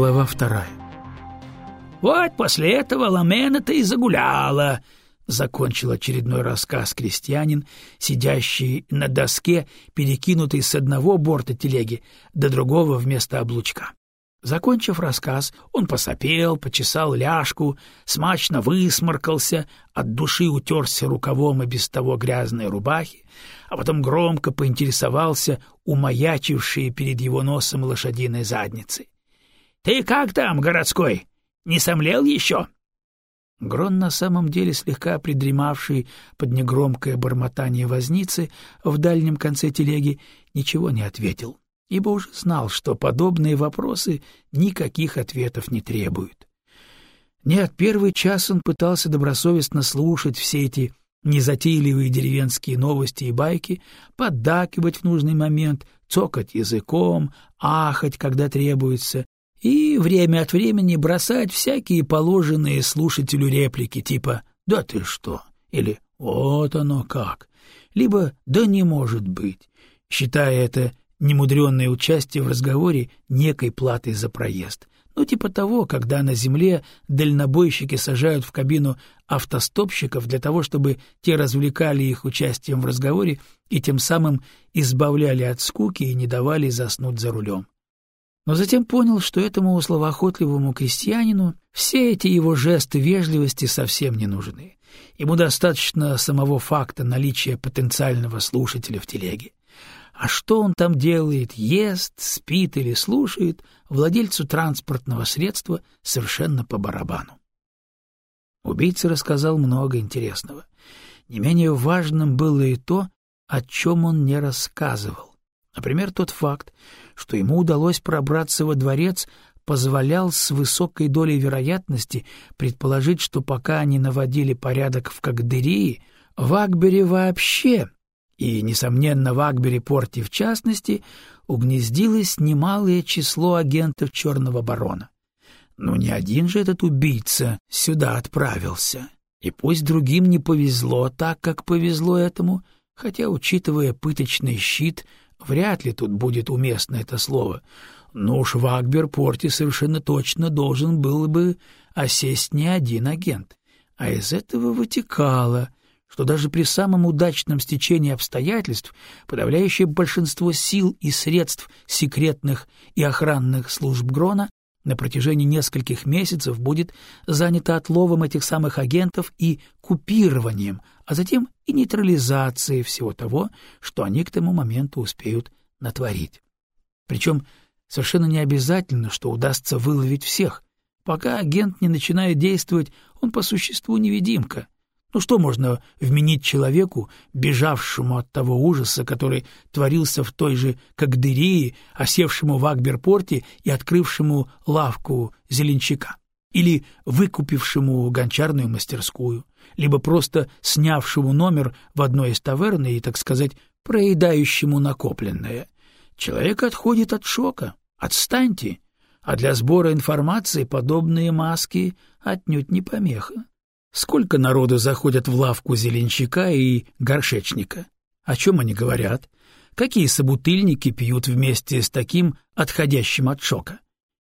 Глава вторая. «Вот после этого Ламена-то и загуляла», — закончил очередной рассказ крестьянин, сидящий на доске, перекинутой с одного борта телеги до другого вместо облучка. Закончив рассказ, он посопел, почесал ляжку, смачно высморкался, от души утерся рукавом и без того грязной рубахи, а потом громко поинтересовался умаячившие перед его носом лошадиной задницей. — Ты как там, городской? Не сомлел еще? Грон, на самом деле слегка придремавший под негромкое бормотание возницы в дальнем конце телеги, ничего не ответил ибо уже знал, что подобные вопросы никаких ответов не требуют. Нет, первый час он пытался добросовестно слушать все эти незатейливые деревенские новости и байки, поддакивать в нужный момент, цокать языком, ахать, когда требуется, и время от времени бросать всякие положенные слушателю реплики типа «Да ты что?» или «Вот оно как!» либо «Да не может быть», считая это немудренное участие в разговоре некой платой за проезд. Ну, типа того, когда на земле дальнобойщики сажают в кабину автостопщиков для того, чтобы те развлекали их участием в разговоре и тем самым избавляли от скуки и не давали заснуть за рулем. Но затем понял, что этому словоохотливому крестьянину все эти его жесты вежливости совсем не нужны. Ему достаточно самого факта наличия потенциального слушателя в телеге. А что он там делает, ест, спит или слушает, владельцу транспортного средства совершенно по барабану. Убийца рассказал много интересного. Не менее важным было и то, о чем он не рассказывал. Например, тот факт, что ему удалось пробраться во дворец, позволял с высокой долей вероятности предположить, что пока они наводили порядок в Кагдырии, в Акбере вообще и, несомненно, в Акбери-порте в частности, угнездилось немалое число агентов Черного барона. Но не один же этот убийца сюда отправился. И пусть другим не повезло так, как повезло этому, хотя, учитывая пыточный щит, вряд ли тут будет уместно это слово, но уж в Акбер-порте совершенно точно должен был бы осесть не один агент. А из этого вытекало — что даже при самом удачном стечении обстоятельств подавляющее большинство сил и средств секретных и охранных служб Грона на протяжении нескольких месяцев будет занято отловом этих самых агентов и купированием, а затем и нейтрализацией всего того, что они к тому моменту успеют натворить. Причем совершенно не обязательно, что удастся выловить всех. Пока агент не начинает действовать, он по существу невидимка — ну что можно вменить человеку, бежавшему от того ужаса, который творился в той же Кагдырии, осевшему в Акберпорте и открывшему лавку зеленчака? Или выкупившему гончарную мастерскую? Либо просто снявшему номер в одной из таверн и, так сказать, проедающему накопленное? Человек отходит от шока. Отстаньте. А для сбора информации подобные маски отнюдь не помеха. Сколько народу заходят в лавку зеленщика и горшечника? О чем они говорят? Какие собутыльники пьют вместе с таким отходящим от шока?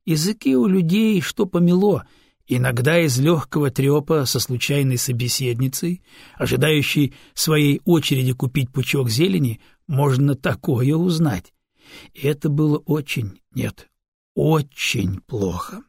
Языки у людей что помело, иногда из легкого трепа со случайной собеседницей, ожидающей своей очереди купить пучок зелени, можно такое узнать. И это было очень, нет, очень плохо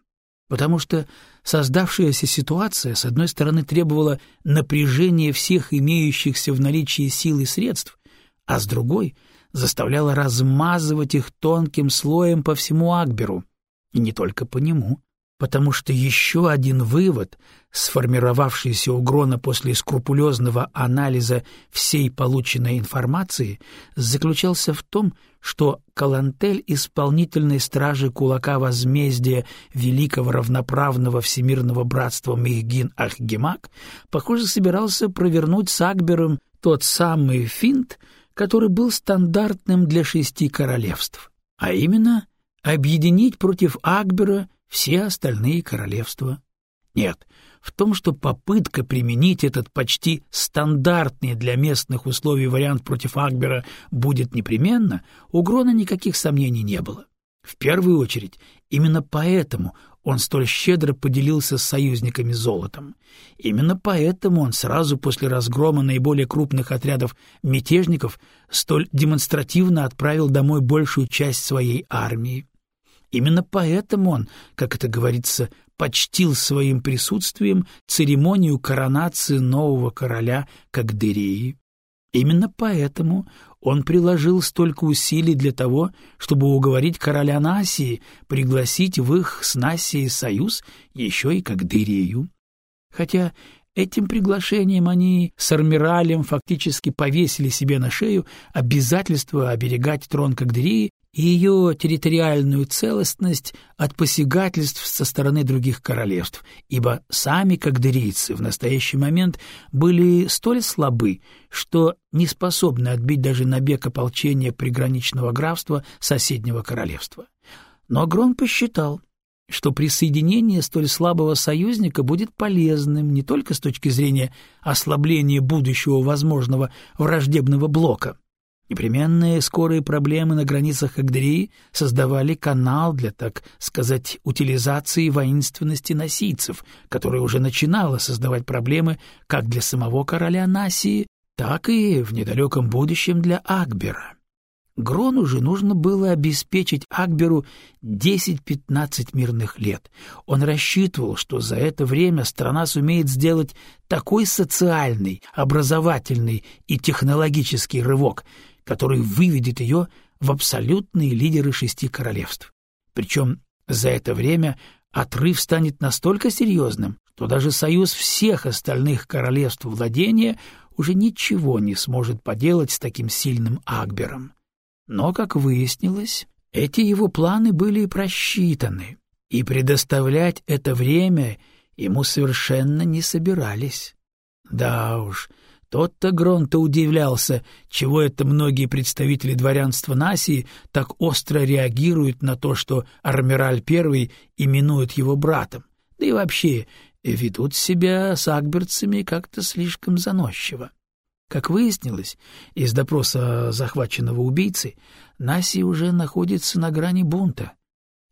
потому что создавшаяся ситуация, с одной стороны, требовала напряжения всех имеющихся в наличии сил и средств, а с другой заставляла размазывать их тонким слоем по всему Акберу, и не только по нему потому что еще один вывод, сформировавшийся у Грона после скрупулезного анализа всей полученной информации, заключался в том, что Калантель исполнительной стражи кулака возмездия великого равноправного всемирного братства Мехгин-Ахгемак, похоже, собирался провернуть с Акбером тот самый финт, который был стандартным для шести королевств, а именно объединить против Акбера все остальные королевства. Нет, в том, что попытка применить этот почти стандартный для местных условий вариант против Акбера будет непременно, у Грона никаких сомнений не было. В первую очередь, именно поэтому он столь щедро поделился с союзниками золотом. Именно поэтому он сразу после разгрома наиболее крупных отрядов мятежников столь демонстративно отправил домой большую часть своей армии. Именно поэтому он, как это говорится, почтил своим присутствием церемонию коронации нового короля Кагдырии. Именно поэтому он приложил столько усилий для того, чтобы уговорить короля Насии пригласить в их с Насией союз еще и Кагдырию. Хотя этим приглашением они с Армиралем фактически повесили себе на шею обязательство оберегать трон Кагдырии и ее территориальную целостность от посягательств со стороны других королевств, ибо сами кагдырийцы в настоящий момент были столь слабы, что не способны отбить даже набег ополчения приграничного графства соседнего королевства. Но Грон посчитал, что присоединение столь слабого союзника будет полезным не только с точки зрения ослабления будущего возможного враждебного блока, Непременные скорые проблемы на границах Агдерии создавали канал для, так сказать, утилизации воинственности носийцев, которая уже начинала создавать проблемы как для самого короля Насии, так и в недалеком будущем для Акбера. Грону же нужно было обеспечить Акберу 10-15 мирных лет. Он рассчитывал, что за это время страна сумеет сделать такой социальный, образовательный и технологический рывок, который выведет ее в абсолютные лидеры шести королевств. Причем за это время отрыв станет настолько серьезным, что даже союз всех остальных королевств владения уже ничего не сможет поделать с таким сильным Акбером. Но, как выяснилось, эти его планы были просчитаны, и предоставлять это время ему совершенно не собирались. Да уж, — тот-то Гронто удивлялся, чего это многие представители дворянства Насии так остро реагируют на то, что Армираль I именует его братом, да и вообще ведут себя с акберцами как-то слишком заносчиво. Как выяснилось из допроса захваченного убийцы, Наси уже находится на грани бунта.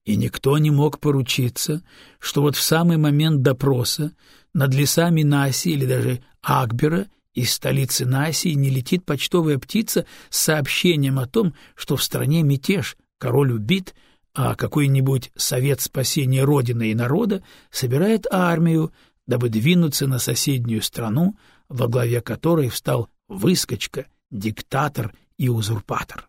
И никто не мог поручиться, что вот в самый момент допроса над лесами Наси или даже Акбера из столицы Насии не летит почтовая птица с сообщением о том, что в стране мятеж, король убит, а какой-нибудь совет спасения Родины и народа собирает армию, дабы двинуться на соседнюю страну, во главе которой встал выскочка, диктатор и узурпатор.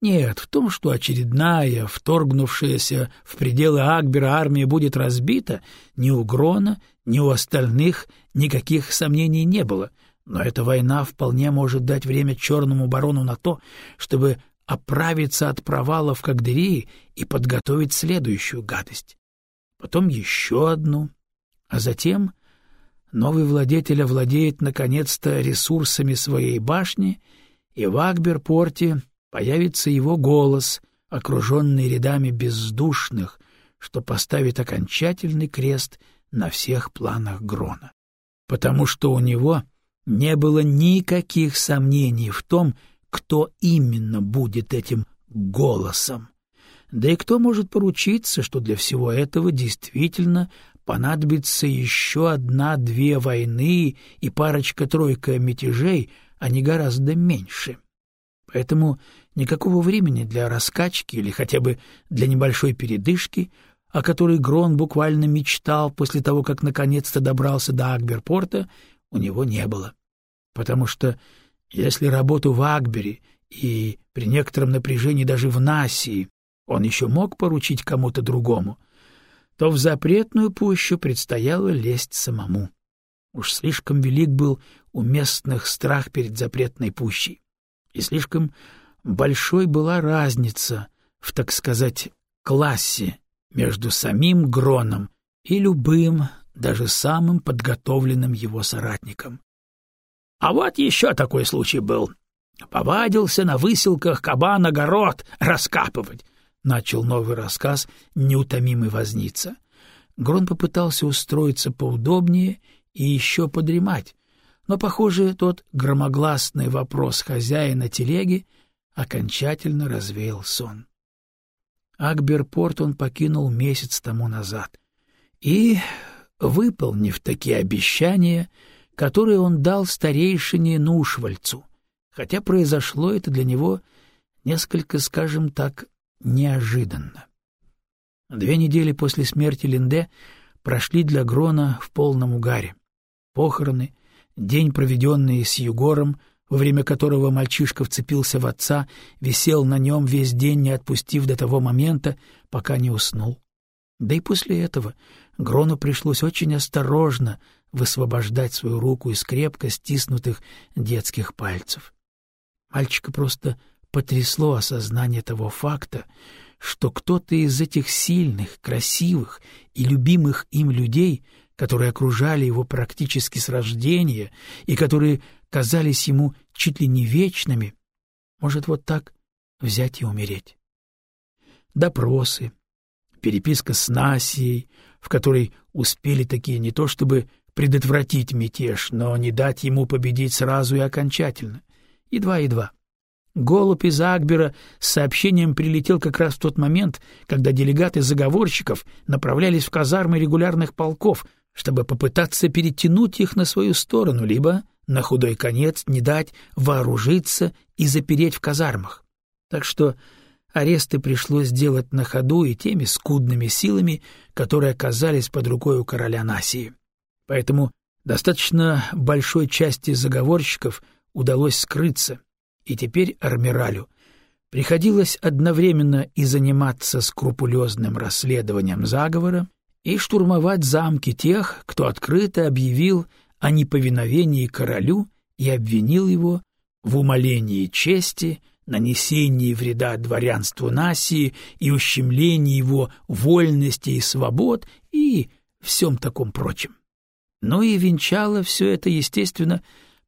Нет, в том, что очередная, вторгнувшаяся в пределы Акбера армия будет разбита, ни у Грона, ни у остальных никаких сомнений не было — но эта война вполне может дать время Черному барону на то, чтобы оправиться от провала в Кагдырии и подготовить следующую гадость. Потом еще одну. А затем новый владетель овладеет наконец-то ресурсами своей башни, и в Акберпорте появится его голос, окруженный рядами бездушных, что поставит окончательный крест на всех планах Грона. Потому что у него не было никаких сомнений в том, кто именно будет этим голосом. Да и кто может поручиться, что для всего этого действительно понадобится еще одна-две войны и парочка-тройка мятежей, а не гораздо меньше. Поэтому никакого времени для раскачки или хотя бы для небольшой передышки, о которой Грон буквально мечтал после того, как наконец-то добрался до Акберпорта, у него не было. Потому что если работу в Акбере и при некотором напряжении даже в Насии он еще мог поручить кому-то другому, то в запретную пущу предстояло лезть самому. Уж слишком велик был у местных страх перед запретной пущей, и слишком большой была разница в, так сказать, классе между самим Гроном и любым, даже самым подготовленным его соратником. А вот еще такой случай был. Повадился на выселках кабан-огород раскапывать. Начал новый рассказ неутомимый возница. Грон попытался устроиться поудобнее и еще подремать, но, похоже, тот громогласный вопрос хозяина телеги окончательно развеял сон. Акберпорт он покинул месяц тому назад. И, выполнив такие обещания, которые он дал старейшине Нушвальцу, хотя произошло это для него несколько, скажем так, неожиданно. Две недели после смерти Линде прошли для Грона в полном угаре. Похороны, день, проведенный с Югором, во время которого мальчишка вцепился в отца, висел на нем весь день, не отпустив до того момента, пока не уснул. Да и после этого Грону пришлось очень осторожно высвобождать свою руку из крепко стиснутых детских пальцев. Мальчика просто потрясло осознание того факта, что кто-то из этих сильных, красивых и любимых им людей, которые окружали его практически с рождения и которые казались ему чуть ли не вечными, может вот так взять и умереть. Допросы, переписка с Насией, в которой успели такие не то чтобы предотвратить мятеж, но не дать ему победить сразу и окончательно. Едва-едва. Голубь из Акбера с сообщением прилетел как раз в тот момент, когда делегаты заговорщиков направлялись в казармы регулярных полков, чтобы попытаться перетянуть их на свою сторону, либо, на худой конец, не дать вооружиться и запереть в казармах. Так что аресты пришлось делать на ходу и теми скудными силами, которые оказались под рукой у короля Насии. Поэтому достаточно большой части заговорщиков удалось скрыться, и теперь Армиралю приходилось одновременно и заниматься скрупулезным расследованием заговора, и штурмовать замки тех, кто открыто объявил о неповиновении королю и обвинил его в умолении чести, нанесении вреда дворянству Насии и ущемлении его вольности и свобод и всем таком прочем. Ну и венчало все это, естественно,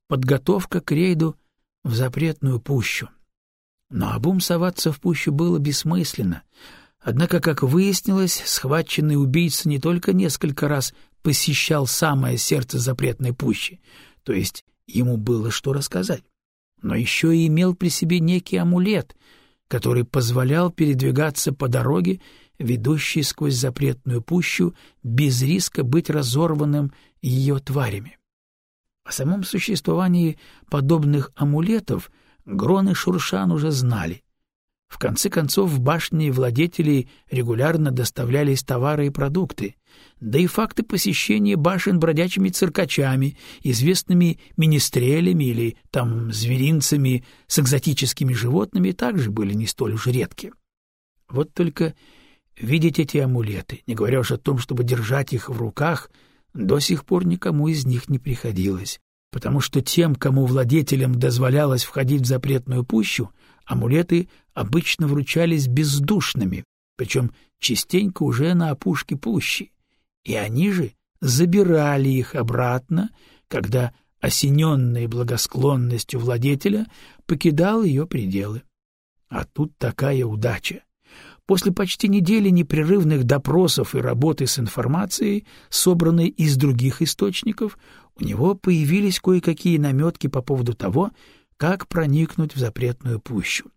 подготовка к рейду в запретную пущу. Но обум соваться в пущу было бессмысленно. Однако, как выяснилось, схваченный убийца не только несколько раз посещал самое сердце запретной пущи, то есть ему было что рассказать, но еще и имел при себе некий амулет, который позволял передвигаться по дороге, ведущей сквозь запретную пущу, без риска быть разорванным ее тварями. О самом существовании подобных амулетов Грон и Шуршан уже знали. В конце концов, в башне владетелей регулярно доставлялись товары и продукты, да и факты посещения башен бродячими циркачами, известными министрелями или там зверинцами с экзотическими животными также были не столь уж редки. Вот только видеть эти амулеты, не говоря уж о том, чтобы держать их в руках — до сих пор никому из них не приходилось, потому что тем, кому владетелям дозволялось входить в запретную пущу, амулеты обычно вручались бездушными, причем частенько уже на опушке пущи, и они же забирали их обратно, когда осененный благосклонностью владетеля покидал ее пределы. А тут такая удача. После почти недели непрерывных допросов и работы с информацией, собранной из других источников, у него появились кое-какие наметки по поводу того, как проникнуть в запретную пущу.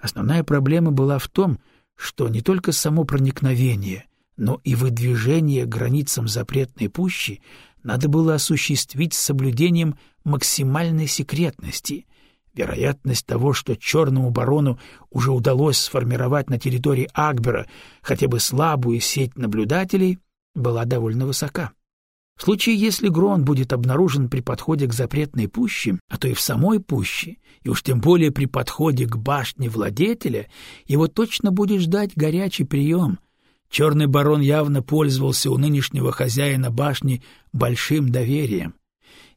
Основная проблема была в том, что не только само проникновение, но и выдвижение границам запретной пущи надо было осуществить с соблюдением максимальной секретности, Вероятность того, что черному барону уже удалось сформировать на территории Акбера хотя бы слабую сеть наблюдателей, была довольно высока. В случае, если Грон будет обнаружен при подходе к запретной пуще, а то и в самой пуще, и уж тем более при подходе к башне владетеля, его точно будет ждать горячий прием. Черный барон явно пользовался у нынешнего хозяина башни большим доверием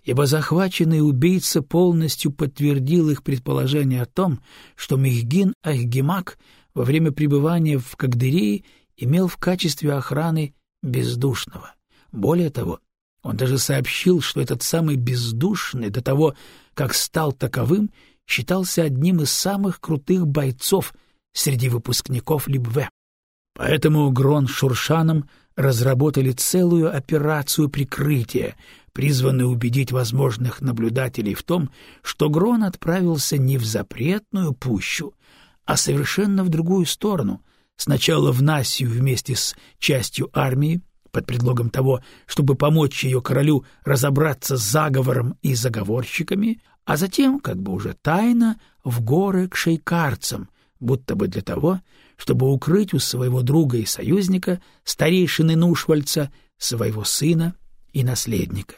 ибо захваченный убийца полностью подтвердил их предположение о том, что Мехгин Ахгемак во время пребывания в Кагдырии имел в качестве охраны бездушного. Более того, он даже сообщил, что этот самый бездушный до того, как стал таковым, считался одним из самых крутых бойцов среди выпускников Либве. Поэтому Грон с Шуршаном разработали целую операцию прикрытия, призванную убедить возможных наблюдателей в том, что Грон отправился не в запретную пущу, а совершенно в другую сторону, сначала в Насию вместе с частью армии, под предлогом того, чтобы помочь ее королю разобраться с заговором и заговорщиками, а затем, как бы уже тайно, в горы к шейкарцам, будто бы для того, чтобы укрыть у своего друга и союзника, старейшины Нушвальца, своего сына и наследника.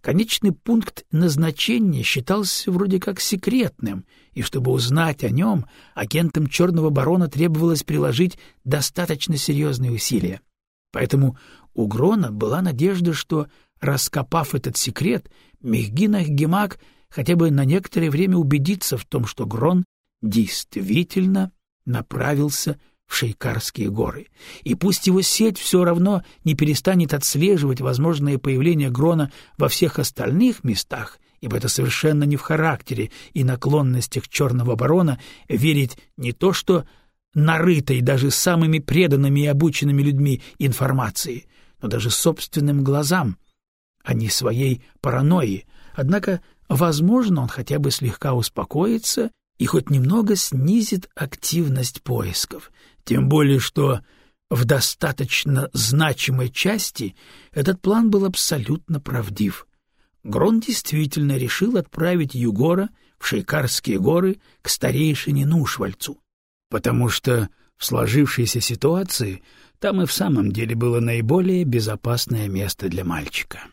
Конечный пункт назначения считался вроде как секретным, и чтобы узнать о нем, агентам Черного Барона требовалось приложить достаточно серьезные усилия. Поэтому у Грона была надежда, что, раскопав этот секрет, Мехгинах Гемак хотя бы на некоторое время убедиться в том, что Грон действительно направился в Шейкарские горы. И пусть его сеть все равно не перестанет отслеживать возможное появление Грона во всех остальных местах, ибо это совершенно не в характере и наклонностях черного барона верить не то что нарытой даже самыми преданными и обученными людьми информации, но даже собственным глазам, а не своей паранойи. Однако Возможно, он хотя бы слегка успокоится и хоть немного снизит активность поисков, тем более что в достаточно значимой части этот план был абсолютно правдив. Грон действительно решил отправить Югора в Шейкарские горы к старейшине Нушвальцу, потому что в сложившейся ситуации там и в самом деле было наиболее безопасное место для мальчика.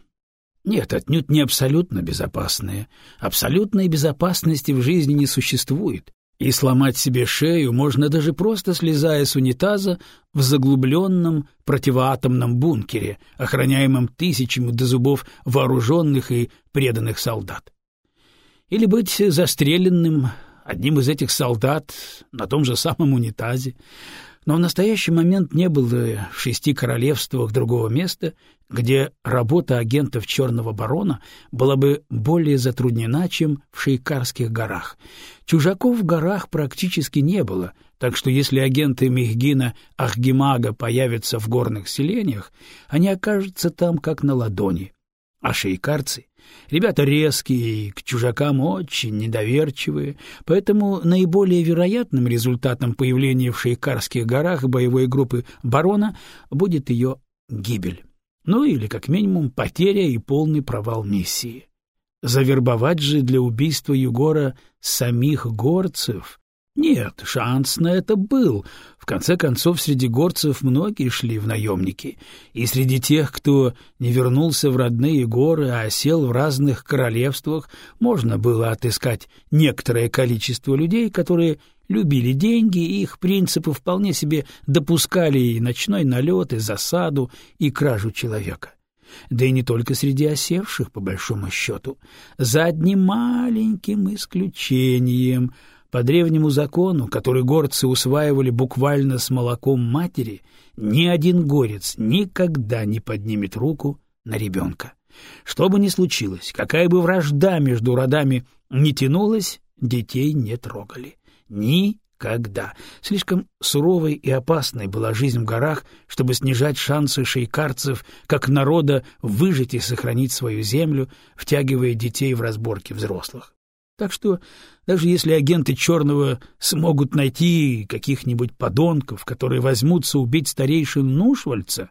Нет, отнюдь не абсолютно безопасные. Абсолютной безопасности в жизни не существует. И сломать себе шею можно даже просто слезая с унитаза в заглубленном противоатомном бункере, охраняемом тысячами до зубов вооруженных и преданных солдат. Или быть застреленным одним из этих солдат на том же самом унитазе. Но в настоящий момент не было в шести королевствах другого места, где работа агентов Черного Барона была бы более затруднена, чем в Шейкарских горах. Чужаков в горах практически не было, так что если агенты Мехгина Ахгимага появятся в горных селениях, они окажутся там как на ладони. А шейкарцы Ребята резкие и к чужакам очень недоверчивые, поэтому наиболее вероятным результатом появления в Шейкарских горах боевой группы барона будет ее гибель. Ну или, как минимум, потеря и полный провал миссии. Завербовать же для убийства Югора самих горцев нет, шанс на это был. В конце концов, среди горцев многие шли в наемники. И среди тех, кто не вернулся в родные горы, а сел в разных королевствах, можно было отыскать некоторое количество людей, которые любили деньги, и их принципы вполне себе допускали и ночной налет, и засаду, и кражу человека. Да и не только среди осевших, по большому счету. За одним маленьким исключением — по древнему закону, который горцы усваивали буквально с молоком матери, ни один горец никогда не поднимет руку на ребенка. Что бы ни случилось, какая бы вражда между родами не тянулась, детей не трогали. Никогда. Слишком суровой и опасной была жизнь в горах, чтобы снижать шансы шейкарцев как народа выжить и сохранить свою землю, втягивая детей в разборки взрослых. Так что даже если агенты Черного смогут найти каких-нибудь подонков, которые возьмутся убить старейшину Нушвальца,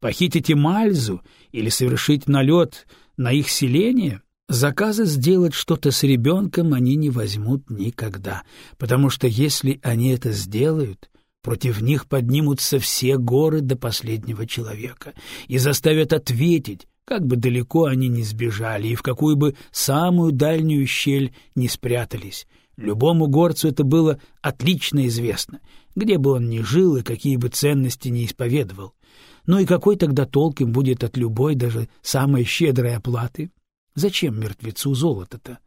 похитить Эмальзу или совершить налет на их селение, заказа сделать что-то с ребенком они не возьмут никогда, потому что если они это сделают, против них поднимутся все горы до последнего человека и заставят ответить, как бы далеко они ни сбежали и в какую бы самую дальнюю щель ни спрятались. Любому горцу это было отлично известно, где бы он ни жил и какие бы ценности ни исповедовал. Ну и какой тогда толк им будет от любой, даже самой щедрой оплаты? Зачем мертвецу золото-то?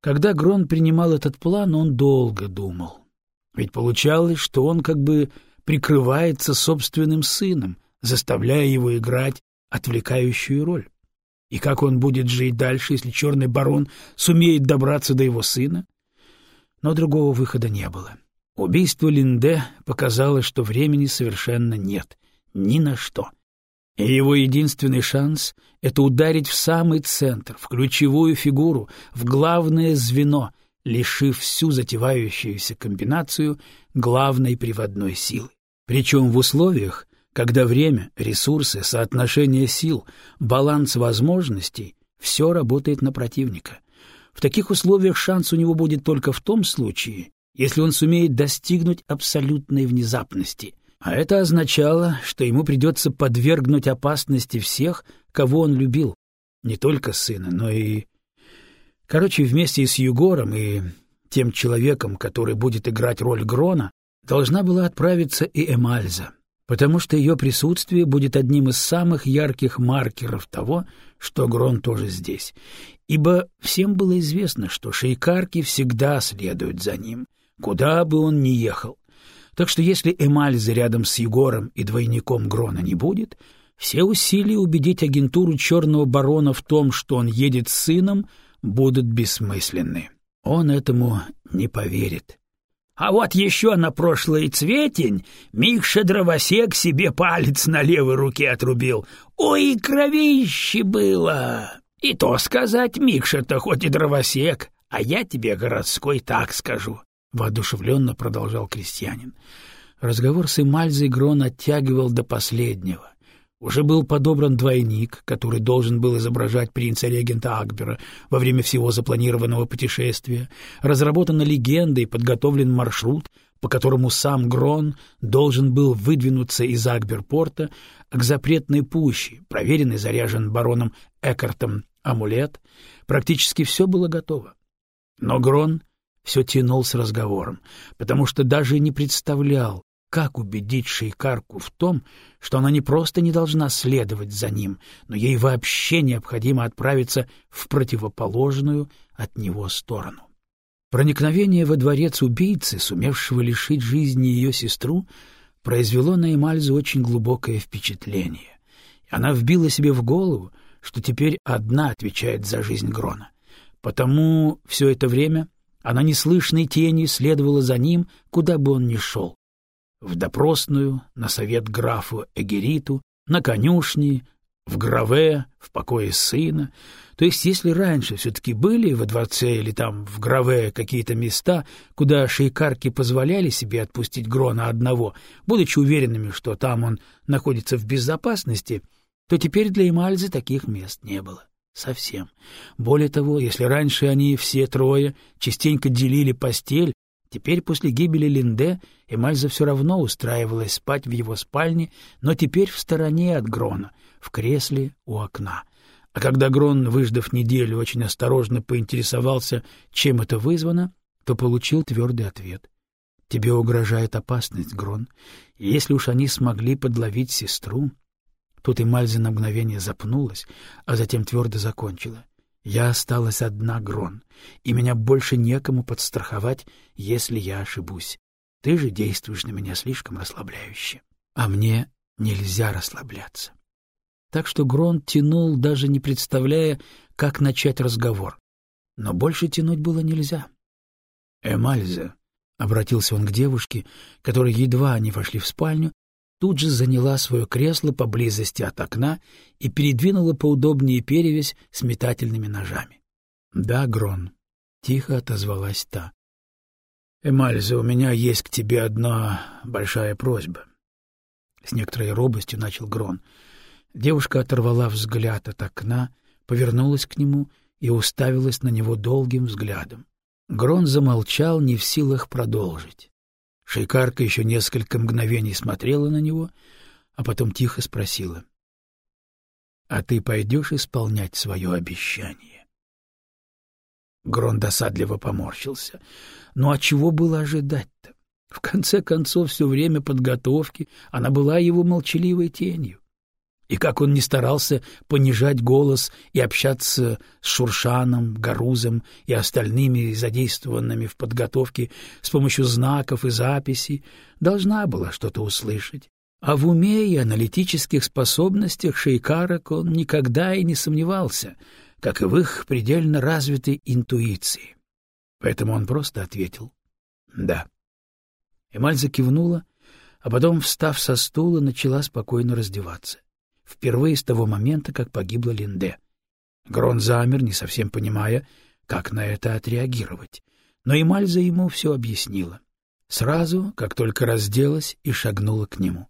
Когда Грон принимал этот план, он долго думал. Ведь получалось, что он как бы прикрывается собственным сыном, заставляя его играть отвлекающую роль. И как он будет жить дальше, если черный барон сумеет добраться до его сына? Но другого выхода не было. Убийство Линде показало, что времени совершенно нет, ни на что. И его единственный шанс — это ударить в самый центр, в ключевую фигуру, в главное звено, лишив всю затевающуюся комбинацию главной приводной силы. Причем в условиях, когда время, ресурсы, соотношение сил, баланс возможностей — все работает на противника. В таких условиях шанс у него будет только в том случае, если он сумеет достигнуть абсолютной внезапности. А это означало, что ему придется подвергнуть опасности всех, кого он любил, не только сына, но и... Короче, вместе с Югором и тем человеком, который будет играть роль Грона, должна была отправиться и Эмальза, потому что ее присутствие будет одним из самых ярких маркеров того, что Грон тоже здесь, ибо всем было известно, что шейкарки всегда следуют за ним, куда бы он ни ехал. Так что если Эмальза рядом с Егором и двойником Грона не будет, все усилия убедить агентуру Черного Барона в том, что он едет с сыном, будут бессмысленны. Он этому не поверит. А вот еще на прошлый цветень Микша Дровосек себе палец на левой руке отрубил. Ой, кровище было! И то сказать, Микша-то хоть и дровосек, а я тебе, городской, так скажу. — воодушевленно продолжал крестьянин. Разговор с Эмальзой Грон оттягивал до последнего. Уже был подобран двойник, который должен был изображать принца-регента Акбера во время всего запланированного путешествия. Разработана легенда и подготовлен маршрут, по которому сам Грон должен был выдвинуться из Акберпорта к запретной пуще, проверенный заряжен бароном Экартом амулет. Практически все было готово. Но Грон все тянул с разговором, потому что даже не представлял, как убедить шейкарку в том, что она не просто не должна следовать за ним, но ей вообще необходимо отправиться в противоположную от него сторону. Проникновение во дворец убийцы, сумевшего лишить жизни ее сестру, произвело на Эмальзу очень глубокое впечатление. Она вбила себе в голову, что теперь одна отвечает за жизнь Грона. Потому все это время она неслышной тенью следовала за ним, куда бы он ни шел. В допросную, на совет графу Эгериту, на конюшни, в Граве, в покое сына. То есть, если раньше все-таки были во дворце или там в Граве какие-то места, куда шейкарки позволяли себе отпустить Грона одного, будучи уверенными, что там он находится в безопасности, то теперь для Эмальзы таких мест не было. Совсем. Более того, если раньше они все трое частенько делили постель, теперь после гибели Линде Эмальза все равно устраивалась спать в его спальне, но теперь в стороне от Грона, в кресле у окна. А когда Грон, выждав неделю, очень осторожно поинтересовался, чем это вызвано, то получил твердый ответ. «Тебе угрожает опасность, Грон. Если уж они смогли подловить сестру, Тут и Мальза на мгновение запнулась, а затем твердо закончила. «Я осталась одна, Грон, и меня больше некому подстраховать, если я ошибусь. Ты же действуешь на меня слишком расслабляюще. А мне нельзя расслабляться». Так что Грон тянул, даже не представляя, как начать разговор. Но больше тянуть было нельзя. «Эмальза», — обратился он к девушке, которой едва они вошли в спальню, тут же заняла свое кресло поблизости от окна и передвинула поудобнее перевязь с метательными ножами. — Да, Грон, — тихо отозвалась та. — Эмальза, у меня есть к тебе одна большая просьба. С некоторой робостью начал Грон. Девушка оторвала взгляд от окна, повернулась к нему и уставилась на него долгим взглядом. Грон замолчал, не в силах продолжить. Шейкарка еще несколько мгновений смотрела на него, а потом тихо спросила. — А ты пойдешь исполнять свое обещание? Грон досадливо поморщился. Ну а чего было ожидать-то? В конце концов, все время подготовки она была его молчаливой тенью. И как он не старался понижать голос и общаться с Шуршаном, Гарузом и остальными задействованными в подготовке с помощью знаков и записей, должна была что-то услышать. А в уме и аналитических способностях шейкарок он никогда и не сомневался, как и в их предельно развитой интуиции. Поэтому он просто ответил «да». Эмаль закивнула, а потом, встав со стула, начала спокойно раздеваться впервые с того момента, как погибла Линде. Грон замер, не совсем понимая, как на это отреагировать. но Эмальза ему все объяснила. Сразу, как только разделась и шагнула к нему.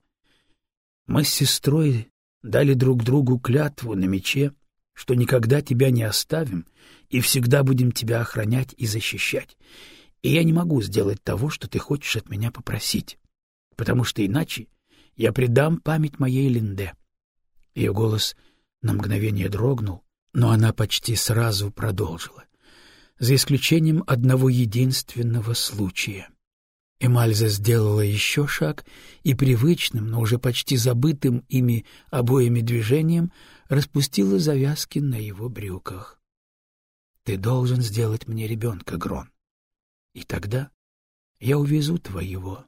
Мы с сестрой дали друг другу клятву на мече, что никогда тебя не оставим и всегда будем тебя охранять и защищать. И я не могу сделать того, что ты хочешь от меня попросить, потому что иначе я предам память моей Линде. Ее голос на мгновение дрогнул, но она почти сразу продолжила, за исключением одного единственного случая. Эмальза сделала еще шаг и привычным, но уже почти забытым ими обоими движением распустила завязки на его брюках. — Ты должен сделать мне ребенка, Грон. И тогда я увезу твоего,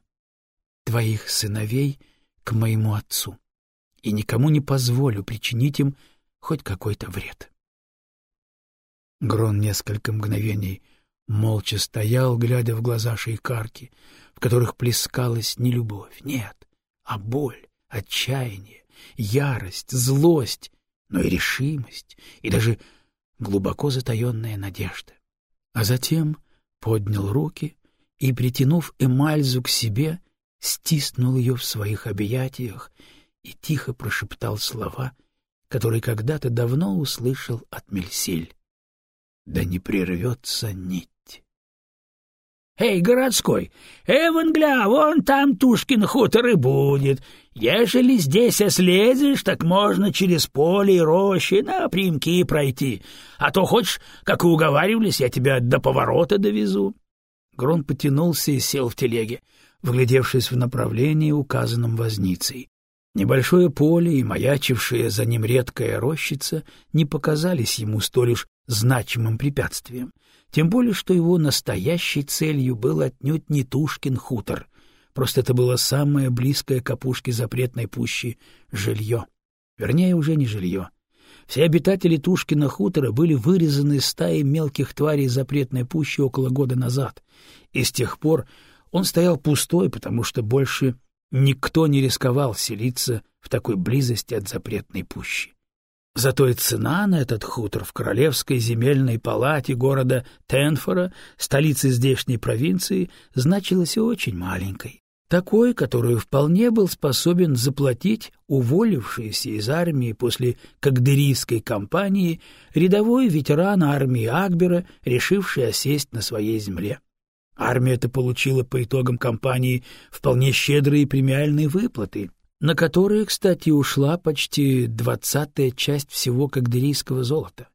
твоих сыновей к моему отцу и никому не позволю причинить им хоть какой-то вред. Грон несколько мгновений молча стоял, глядя в глаза шейкарки, в которых плескалась не любовь, нет, а боль, отчаяние, ярость, злость, но и решимость, и даже глубоко затаенная надежда. А затем поднял руки и, притянув Эмальзу к себе, стиснул ее в своих объятиях и тихо прошептал слова, которые когда-то давно услышал от Мельсиль. «Да не прервется нить». «Эй, городской, Эвангля, вон там Тушкин хутор и будет. Ежели здесь ослезешь, так можно через поле и рощи напрямки пройти. А то хочешь, как и уговаривались, я тебя до поворота довезу». Грон потянулся и сел в телеге, вглядевшись в направлении, указанном возницей. Небольшое поле и маячившая за ним редкая рощица не показались ему столь уж значимым препятствием, тем более что его настоящей целью был отнюдь не Тушкин хутор, просто это было самое близкое к опушке запретной пущи жилье. Вернее, уже не жилье. Все обитатели Тушкина хутора были вырезаны стаи мелких тварей запретной пущи около года назад, и с тех пор он стоял пустой, потому что больше никто не рисковал селиться в такой близости от запретной пущи. Зато и цена на этот хутор в королевской земельной палате города Тенфора, столицы здешней провинции, значилась очень маленькой. Такой, которую вполне был способен заплатить уволившийся из армии после Кагдырийской кампании рядовой ветеран армии Акбера, решивший осесть на своей земле. Армия эта получила по итогам кампании вполне щедрые премиальные выплаты, на которые, кстати, ушла почти двадцатая часть всего кагдерийского золота,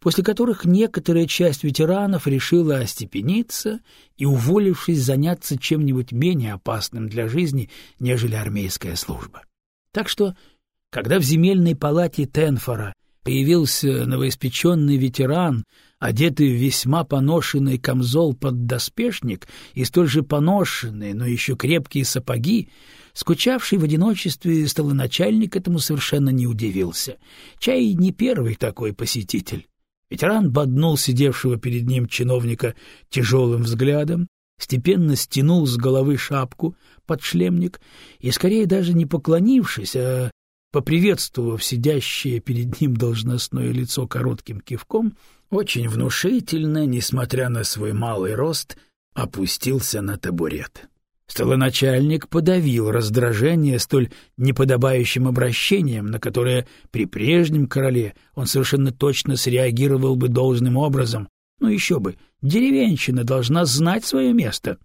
после которых некоторая часть ветеранов решила остепениться и, уволившись, заняться чем-нибудь менее опасным для жизни, нежели армейская служба. Так что, когда в земельной палате Тенфора появился новоиспеченный ветеран, одетый в весьма поношенный камзол под доспешник и столь же поношенные, но еще крепкие сапоги, скучавший в одиночестве столоначальник этому совершенно не удивился. Чай не первый такой посетитель. Ветеран боднул сидевшего перед ним чиновника тяжелым взглядом, степенно стянул с головы шапку под шлемник и, скорее даже не поклонившись, а поприветствовав сидящее перед ним должностное лицо коротким кивком, очень внушительно, несмотря на свой малый рост, опустился на табурет. Столоначальник подавил раздражение столь неподобающим обращением, на которое при прежнем короле он совершенно точно среагировал бы должным образом. Ну еще бы, деревенщина должна знать свое место.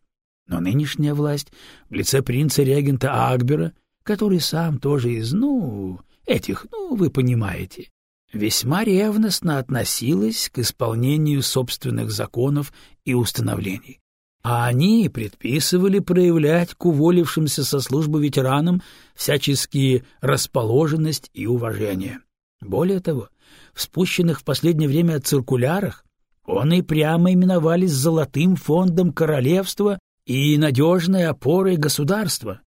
Но нынешняя власть в лице принца-регента Акбера — который сам тоже из, ну, этих, ну, вы понимаете, весьма ревностно относилась к исполнению собственных законов и установлений. А они предписывали проявлять к уволившимся со службы ветеранам всяческие расположенность и уважение. Более того, в спущенных в последнее время циркулярах он и прямо именовались «золотым фондом королевства» и «надежной опорой государства»,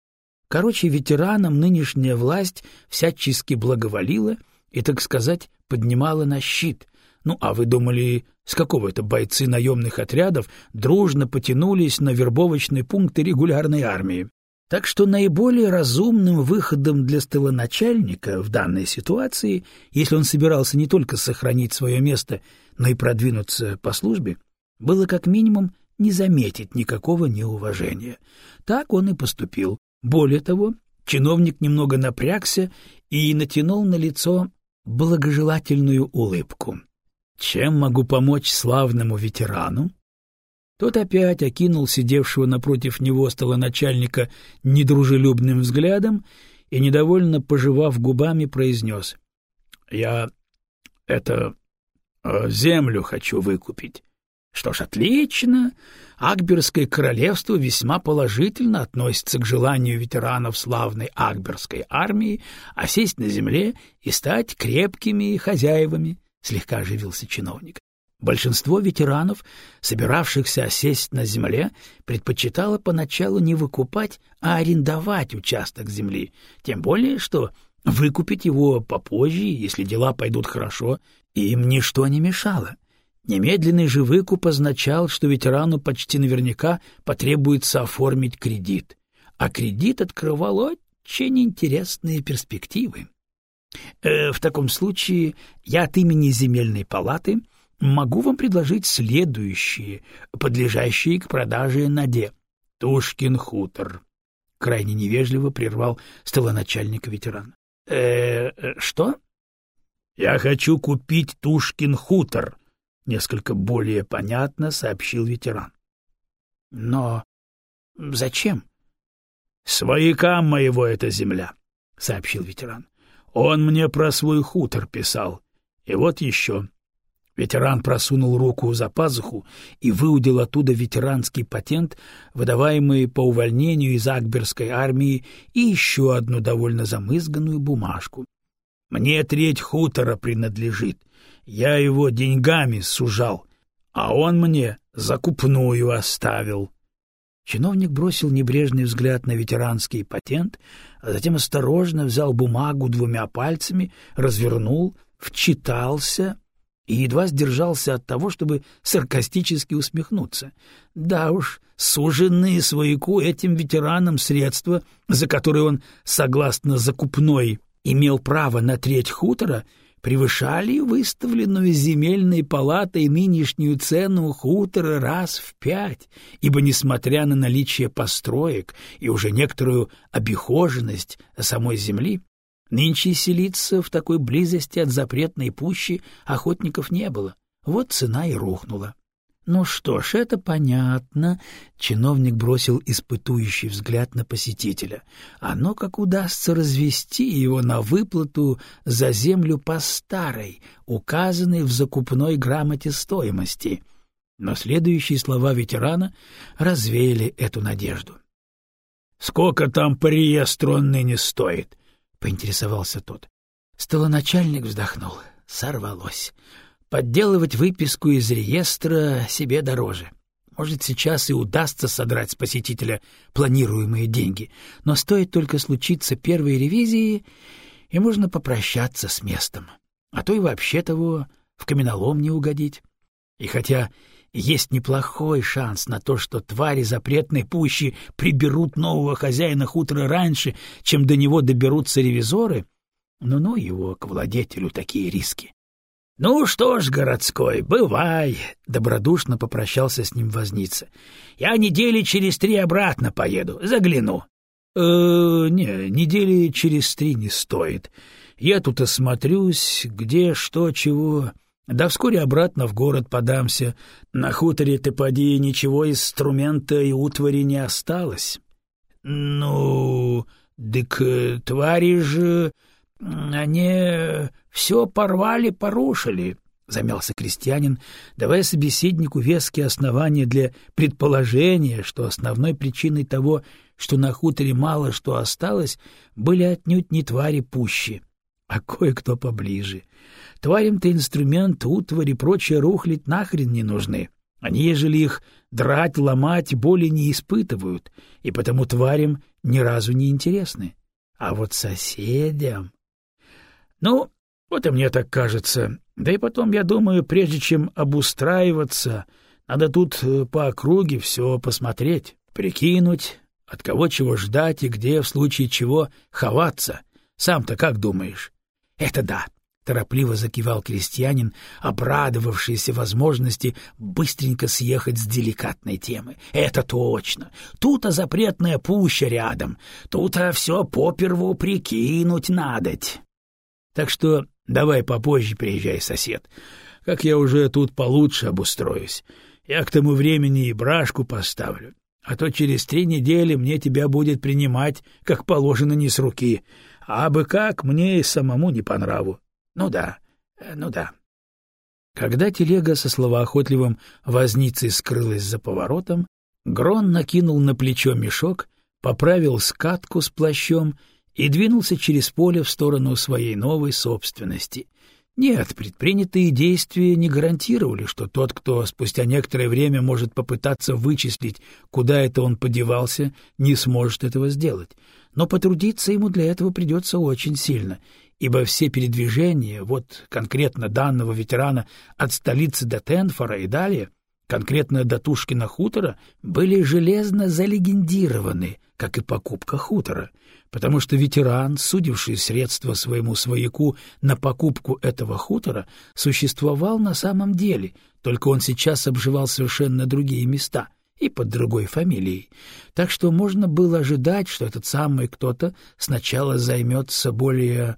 Короче, ветеранам нынешняя власть всячески благоволила и, так сказать, поднимала на щит. Ну, а вы думали, с какого это бойцы наемных отрядов дружно потянулись на вербовочные пункты регулярной армии? Так что наиболее разумным выходом для столоначальника в данной ситуации, если он собирался не только сохранить свое место, но и продвинуться по службе, было как минимум не заметить никакого неуважения. Так он и поступил. Более того, чиновник немного напрягся и натянул на лицо благожелательную улыбку. «Чем могу помочь славному ветерану?» Тот опять окинул сидевшего напротив него столоначальника недружелюбным взглядом и, недовольно пожевав губами, произнес. — Я это... Э, землю хочу выкупить. Что ж, отлично. Акберское королевство весьма положительно относится к желанию ветеранов славной Акберской армии осесть на земле и стать крепкими хозяевами, — слегка оживился чиновник. Большинство ветеранов, собиравшихся осесть на земле, предпочитало поначалу не выкупать, а арендовать участок земли, тем более что выкупить его попозже, если дела пойдут хорошо, им ничто не мешало. Немедленный же выкуп означал, что ветерану почти наверняка потребуется оформить кредит, а кредит открывал очень интересные перспективы. Э, в таком случае я от имени земельной палаты — могу вам предложить следующие, подлежащие к продаже наде. Тушкин хутор. Крайне невежливо прервал столоначальника ветеран. Э, э что? Я хочу купить Тушкин хутор, несколько более понятно сообщил ветеран. Но зачем? Своякам моего эта земля, сообщил ветеран. Он мне про свой хутор писал. И вот еще. Ветеран просунул руку за пазуху и выудил оттуда ветеранский патент, выдаваемый по увольнению из Акберской армии, и еще одну довольно замызганную бумажку. «Мне треть хутора принадлежит. Я его деньгами сужал, а он мне закупную оставил». Чиновник бросил небрежный взгляд на ветеранский патент, а затем осторожно взял бумагу двумя пальцами, развернул, вчитался — и едва сдержался от того, чтобы саркастически усмехнуться. Да уж, суженные свояку этим ветеранам средства, за которые он, согласно закупной, имел право на треть хутора, превышали выставленную земельной палатой нынешнюю цену хутора раз в пять, ибо, несмотря на наличие построек и уже некоторую обихоженность самой земли, Нынче селиться в такой близости от запретной пущи охотников не было. Вот цена и рухнула. Ну что ж, это понятно. Чиновник бросил испытующий взгляд на посетителя. Оно как удастся развести его на выплату за землю по старой, указанной в закупной грамоте стоимости. Но следующие слова ветерана развеяли эту надежду. — Сколько там по реестру ныне стоит? — поинтересовался тот. Столоначальник вздохнул. Сорвалось. Подделывать выписку из реестра себе дороже. Может, сейчас и удастся содрать с посетителя планируемые деньги, но стоит только случиться первой ревизии, и можно попрощаться с местом. А то и вообще того в каменолом не угодить. И хотя есть неплохой шанс на то, что твари запретной пущи приберут нового хозяина хутора раньше, чем до него доберутся ревизоры, но ну его к владетелю такие риски. — Ну что ж, городской, бывай, — добродушно попрощался с ним возница. — Я недели через три обратно поеду, загляну. «Э, — Не, недели через три не стоит. Я тут осмотрюсь, где, что, чего... Да вскоре обратно в город подамся. На хуторе ты поди ничего из инструмента и утвари не осталось. Ну, дык твари же... Они все порвали, порушили, — замялся крестьянин, давая собеседнику веские основания для предположения, что основной причиной того, что на хуторе мало что осталось, были отнюдь не твари пущи, а кое-кто поближе. Тварям-то инструмент, утварь и прочее рухлить нахрен не нужны. Они, ежели их драть, ломать, боли не испытывают, и потому тварям ни разу не интересны. А вот соседям... Ну, вот и мне так кажется. Да и потом, я думаю, прежде чем обустраиваться, надо тут э, по округе все посмотреть, прикинуть, от кого чего ждать и где, в случае чего, ховаться. Сам-то как думаешь? — Это да, торопливо закивал крестьянин, обрадовавшийся возможности быстренько съехать с деликатной темы. Это точно. Тут-то запретная пуща рядом. Тут-то все поперву прикинуть надоть. Так что давай попозже приезжай, сосед. Как я уже тут получше обустроюсь. Я к тому времени и брашку поставлю. А то через три недели мне тебя будет принимать, как положено, не с руки. А бы как, мне и самому не по нраву. Ну да, э, ну да. Когда телега со словоохотливым возницей скрылась за поворотом, Грон накинул на плечо мешок, поправил скатку с плащом и двинулся через поле в сторону своей новой собственности. Нет, предпринятые действия не гарантировали, что тот, кто спустя некоторое время может попытаться вычислить, куда это он подевался, не сможет этого сделать. Но потрудиться ему для этого придется очень сильно, ибо все передвижения, вот конкретно данного ветерана от столицы до Тенфора и далее, конкретно до Тушкина хутора, были железно залегендированы, как и покупка хутора, потому что ветеран, судивший средства своему свояку на покупку этого хутора, существовал на самом деле, только он сейчас обживал совершенно другие места — и под другой фамилией. Так что можно было ожидать, что этот самый кто-то сначала займется более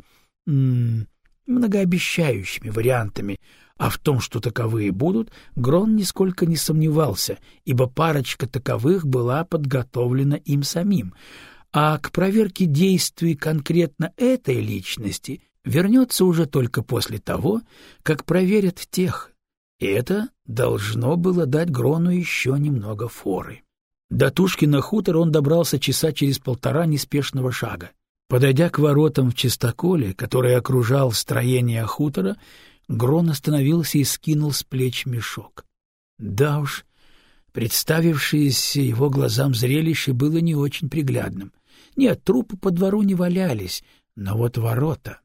многообещающими вариантами, а в том, что таковые будут, Грон нисколько не сомневался, ибо парочка таковых была подготовлена им самим, а к проверке действий конкретно этой личности вернется уже только после того, как проверят тех, и это должно было дать Грону еще немного форы. До Тушкина хутор он добрался часа через полтора неспешного шага. Подойдя к воротам в чистоколе, который окружал строение хутора, Грон остановился и скинул с плеч мешок. Да уж, представившееся его глазам зрелище было не очень приглядным. Нет, трупы по двору не валялись, но вот ворота...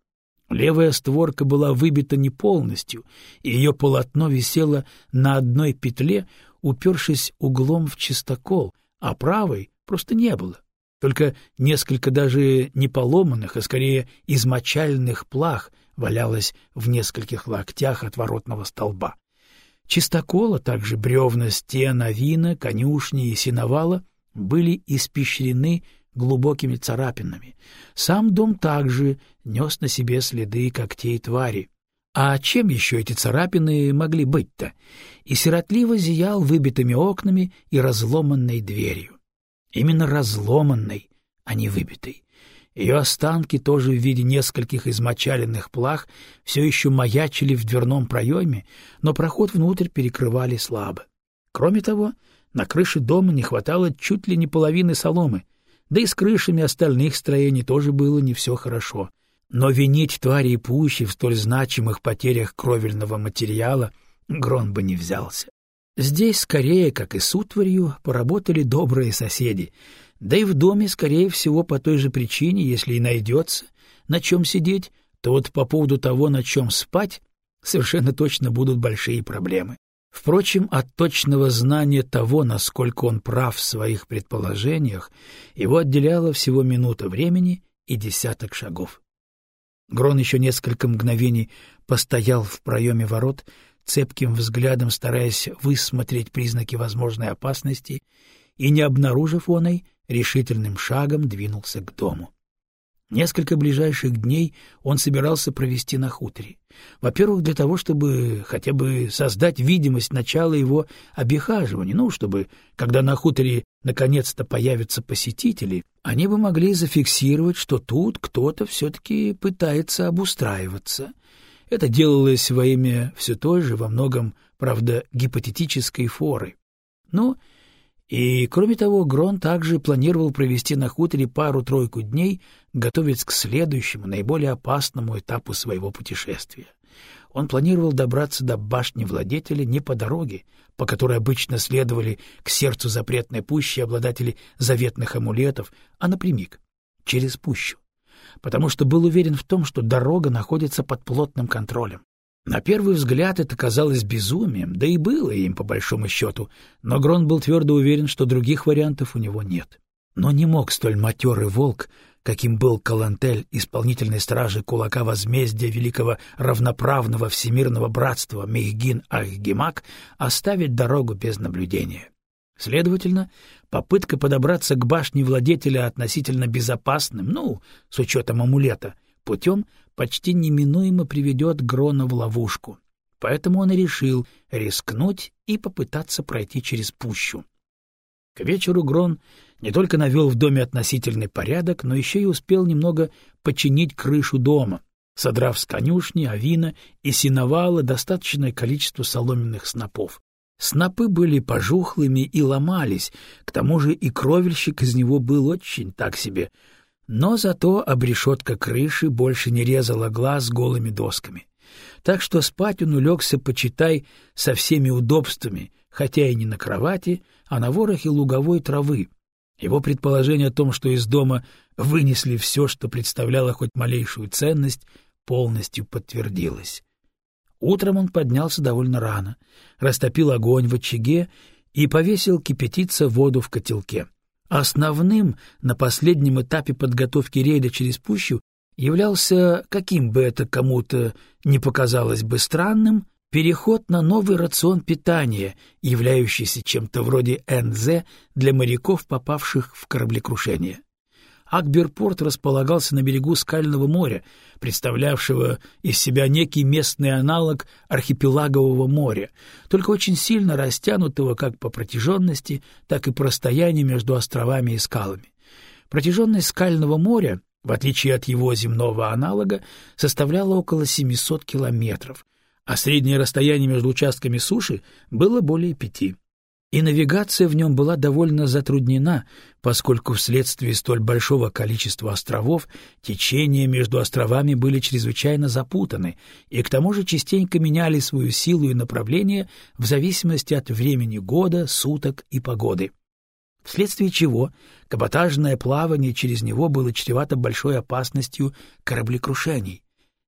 Левая створка была выбита не полностью, и ее полотно висело на одной петле, упершись углом в чистокол, а правой просто не было только несколько даже не поломанных, а скорее измочальных плах валялось в нескольких локтях от воротного столба. Чистокола, также бревна стен, авина, конюшни и синовала были испещрены глубокими царапинами. Сам дом также нес на себе следы когтей твари. А чем еще эти царапины могли быть-то? И сиротливо зиял выбитыми окнами и разломанной дверью именно разломанной, а не выбитой. Ее останки, тоже в виде нескольких измочаленных плах, все еще маячили в дверном проеме, но проход внутрь перекрывали слабо. Кроме того, на крыше дома не хватало чуть ли не половины соломы, да и с крышами остальных строений тоже было не все хорошо. Но винить твари и пущи в столь значимых потерях кровельного материала Грон бы не взялся. Здесь, скорее, как и с утварью, поработали добрые соседи, да и в доме, скорее всего, по той же причине, если и найдется, на чем сидеть, то вот по поводу того, на чем спать, совершенно точно будут большие проблемы. Впрочем, от точного знания того, насколько он прав в своих предположениях, его отделяло всего минута времени и десяток шагов. Грон еще несколько мгновений постоял в проеме ворот, цепким взглядом стараясь высмотреть признаки возможной опасности, и, не обнаружив оной, решительным шагом двинулся к дому. Несколько ближайших дней он собирался провести на хуторе. Во-первых, для того, чтобы хотя бы создать видимость начала его обихаживания, ну, чтобы, когда на хуторе наконец-то появятся посетители, они бы могли зафиксировать, что тут кто-то все-таки пытается обустраиваться — это делалось во имя все той же, во многом, правда, гипотетической форы. Ну, и, кроме того, Грон также планировал провести на хуторе пару-тройку дней, готовясь к следующему, наиболее опасному этапу своего путешествия. Он планировал добраться до башни владетеля не по дороге, по которой обычно следовали к сердцу запретной пущи обладатели заветных амулетов, а напрямик, через пущу потому что был уверен в том, что дорога находится под плотным контролем. На первый взгляд это казалось безумием, да и было им по большому счету, но Грон был твердо уверен, что других вариантов у него нет. Но не мог столь матерый волк, каким был Калантель, исполнительной стражи кулака возмездия великого равноправного всемирного братства Мейгин-Ахгемак, оставить дорогу без наблюдения. Следовательно, попытка подобраться к башне владетеля относительно безопасным, ну, с учетом амулета, путем почти неминуемо приведет Грона в ловушку. Поэтому он и решил рискнуть и попытаться пройти через пущу. К вечеру Грон не только навел в доме относительный порядок, но еще и успел немного починить крышу дома, содрав с конюшни, авина и синовала достаточное количество соломенных снопов. Снопы были пожухлыми и ломались, к тому же и кровельщик из него был очень так себе, но зато обрешетка крыши больше не резала глаз голыми досками. Так что спать он улегся, почитай, со всеми удобствами, хотя и не на кровати, а на ворохе луговой травы. Его предположение о том, что из дома вынесли все, что представляло хоть малейшую ценность, полностью подтвердилось. Утром он поднялся довольно рано, растопил огонь в очаге и повесил кипятиться воду в котелке. Основным на последнем этапе подготовки рейда через пущу являлся, каким бы это кому-то не показалось бы странным, переход на новый рацион питания, являющийся чем-то вроде НЗ для моряков, попавших в кораблекрушение. Акберпорт располагался на берегу Скального моря, представлявшего из себя некий местный аналог архипелагового моря, только очень сильно растянутого как по протяженности, так и по расстоянию между островами и скалами. Протяженность Скального моря, в отличие от его земного аналога, составляла около 700 километров, а среднее расстояние между участками суши было более пяти и навигация в нем была довольно затруднена, поскольку вследствие столь большого количества островов течения между островами были чрезвычайно запутаны и к тому же частенько меняли свою силу и направление в зависимости от времени года, суток и погоды. Вследствие чего каботажное плавание через него было чревато большой опасностью кораблекрушений,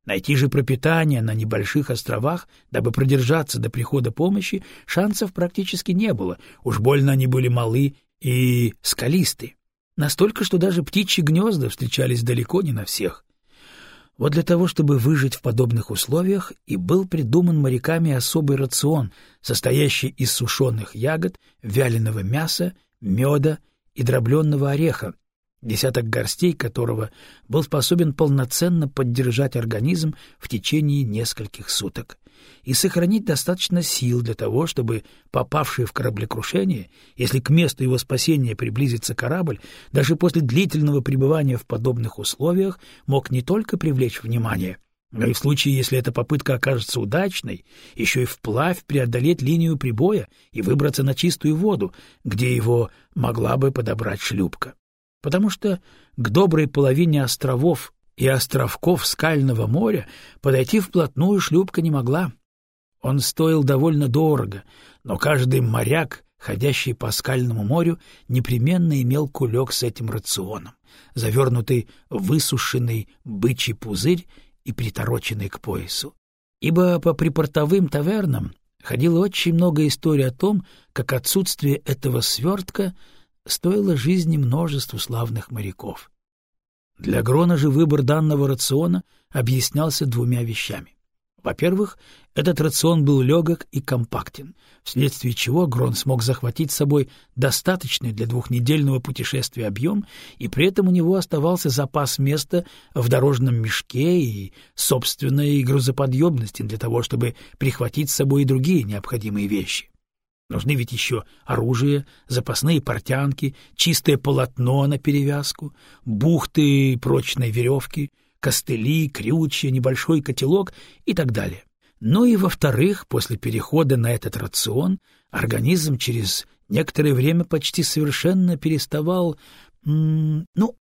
Найти же пропитание на небольших островах, дабы продержаться до прихода помощи, шансов практически не было, уж больно они были малы и скалисты. Настолько, что даже птичьи гнезда встречались далеко не на всех. Вот для того, чтобы выжить в подобных условиях, и был придуман моряками особый рацион, состоящий из сушеных ягод, вяленого мяса, меда и дробленного ореха, десяток горстей которого был способен полноценно поддержать организм в течение нескольких суток и сохранить достаточно сил для того, чтобы попавший в кораблекрушение, если к месту его спасения приблизится корабль, даже после длительного пребывания в подобных условиях мог не только привлечь внимание, но и в случае, если эта попытка окажется удачной, еще и вплавь преодолеть линию прибоя и выбраться на чистую воду, где его могла бы подобрать шлюпка потому что к доброй половине островов и островков Скального моря подойти вплотную шлюпка не могла. Он стоил довольно дорого, но каждый моряк, ходящий по Скальному морю, непременно имел кулек с этим рационом, завернутый в высушенный бычий пузырь и притороченный к поясу. Ибо по припортовым тавернам ходило очень много историй о том, как отсутствие этого свертка — стоило жизни множеству славных моряков. Для Грона же выбор данного рациона объяснялся двумя вещами. Во-первых, этот рацион был легок и компактен, вследствие чего Грон смог захватить с собой достаточный для двухнедельного путешествия объем, и при этом у него оставался запас места в дорожном мешке и собственной грузоподъемности для того, чтобы прихватить с собой и другие необходимые вещи. Нужны ведь еще оружие, запасные портянки, чистое полотно на перевязку, бухты прочной веревки, костыли, крючья, небольшой котелок и так далее. Ну и, во-вторых, после перехода на этот рацион организм через некоторое время почти совершенно переставал, ну,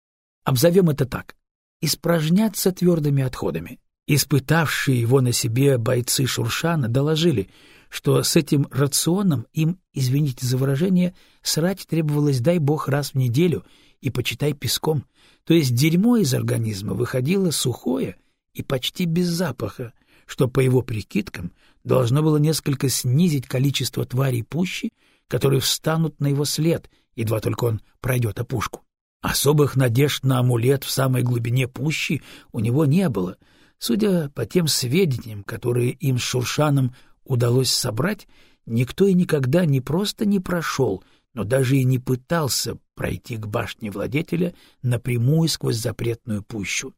обзовем это так, испражняться твердыми отходами. Испытавшие его на себе бойцы Шуршана доложили — что с этим рационом им, извините за выражение, срать требовалось, дай бог, раз в неделю и почитай песком, то есть дерьмо из организма выходило сухое и почти без запаха, что, по его прикидкам, должно было несколько снизить количество тварей пущи, которые встанут на его след, едва только он пройдет опушку. Особых надежд на амулет в самой глубине пущи у него не было. Судя по тем сведениям, которые им с Шуршаном удалось собрать, никто и никогда не просто не прошел, но даже и не пытался пройти к башне владетеля напрямую сквозь запретную пущу.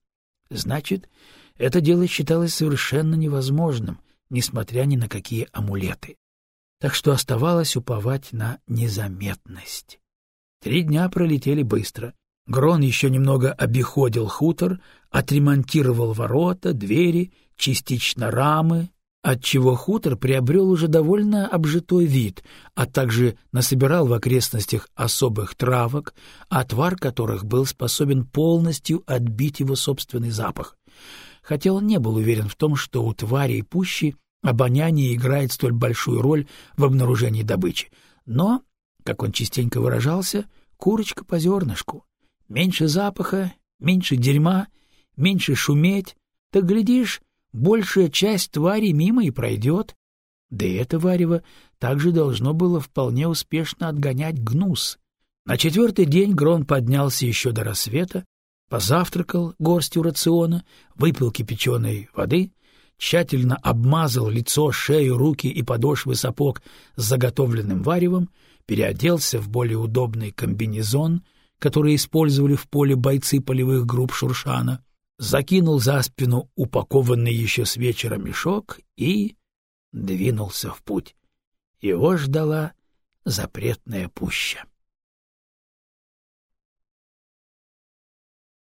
Значит, это дело считалось совершенно невозможным, несмотря ни на какие амулеты. Так что оставалось уповать на незаметность. Три дня пролетели быстро. Грон еще немного обиходил хутор, отремонтировал ворота, двери, частично рамы, отчего хутор приобрел уже довольно обжитой вид, а также насобирал в окрестностях особых травок, отвар которых был способен полностью отбить его собственный запах. Хотя он не был уверен в том, что у тварей пущи обоняние играет столь большую роль в обнаружении добычи. Но, как он частенько выражался, курочка по зернышку. Меньше запаха, меньше дерьма, меньше шуметь, так, глядишь, большая часть твари мимо и пройдет. Да и это варево также должно было вполне успешно отгонять гнус. На четвертый день Грон поднялся еще до рассвета, позавтракал горстью рациона, выпил кипяченой воды, тщательно обмазал лицо, шею, руки и подошвы сапог с заготовленным варевом, переоделся в более удобный комбинезон, который использовали в поле бойцы полевых групп Шуршана, закинул за спину упакованный еще с вечера мешок и двинулся в путь. Его ждала запретная пуща.